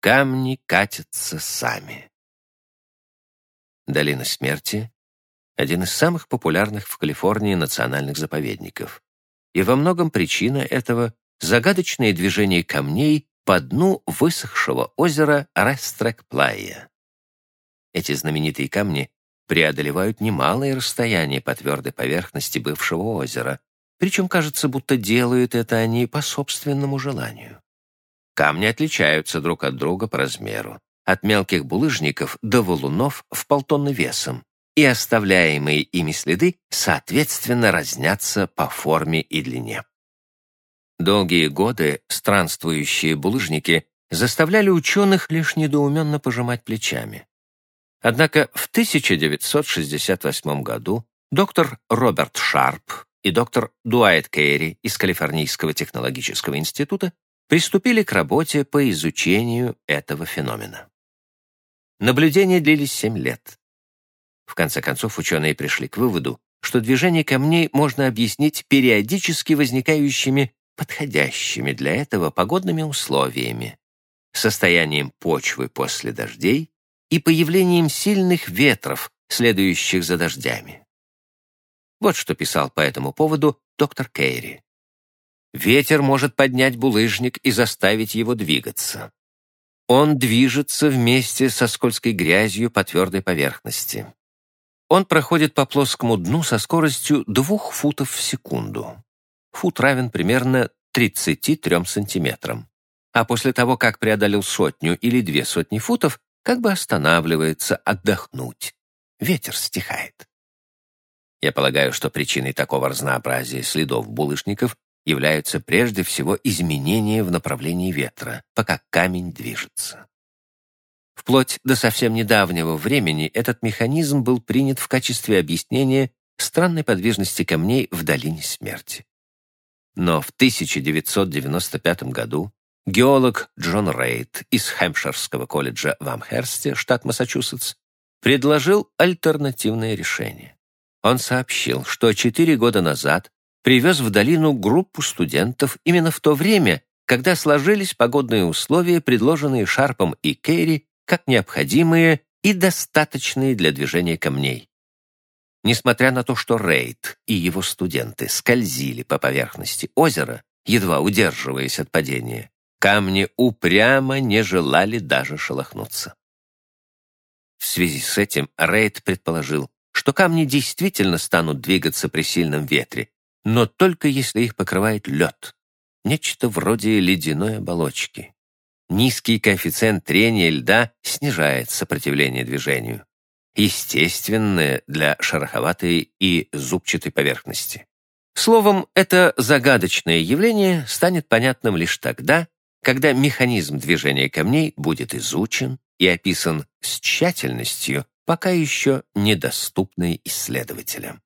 камни катятся сами. Долина смерти — один из самых популярных в Калифорнии национальных заповедников. И во многом причина этого — загадочное движение камней по дну высохшего озера Рестрек-Плайя. Эти знаменитые камни преодолевают немалые расстояния по твердой поверхности бывшего озера, причем кажется, будто делают это они по собственному желанию. Камни отличаются друг от друга по размеру, от мелких булыжников до валунов в полтонны весом, и оставляемые ими следы, соответственно, разнятся по форме и длине. Долгие годы странствующие булыжники заставляли ученых лишь недоуменно пожимать плечами. Однако в 1968 году доктор Роберт Шарп и доктор Дуайт Керри из Калифорнийского технологического института приступили к работе по изучению этого феномена. Наблюдения длились 7 лет. В конце концов, ученые пришли к выводу, что движение камней можно объяснить периодически возникающими подходящими для этого погодными условиями, состоянием почвы после дождей и появлением сильных ветров, следующих за дождями. Вот что писал по этому поводу доктор Кейри. Ветер может поднять булыжник и заставить его двигаться. Он движется вместе со скользкой грязью по твердой поверхности. Он проходит по плоскому дну со скоростью двух футов в секунду фут равен примерно 33 сантиметрам. А после того, как преодолел сотню или две сотни футов, как бы останавливается отдохнуть. Ветер стихает. Я полагаю, что причиной такого разнообразия следов булыжников являются прежде всего изменения в направлении ветра, пока камень движется. Вплоть до совсем недавнего времени этот механизм был принят в качестве объяснения странной подвижности камней в долине смерти. Но в 1995 году геолог Джон Рейд из Хэмпширского колледжа в Амхерсте, штат Массачусетс, предложил альтернативное решение. Он сообщил, что четыре года назад привез в долину группу студентов именно в то время, когда сложились погодные условия, предложенные Шарпом и Керри как необходимые и достаточные для движения камней. Несмотря на то, что Рейд и его студенты скользили по поверхности озера, едва удерживаясь от падения, камни упрямо не желали даже шелохнуться. В связи с этим Рейд предположил, что камни действительно станут двигаться при сильном ветре, но только если их покрывает лед, нечто вроде ледяной оболочки. Низкий коэффициент трения льда снижает сопротивление движению естественное для шероховатой и зубчатой поверхности. Словом, это загадочное явление станет понятным лишь тогда, когда механизм движения камней будет изучен и описан с тщательностью, пока еще недоступной исследователям.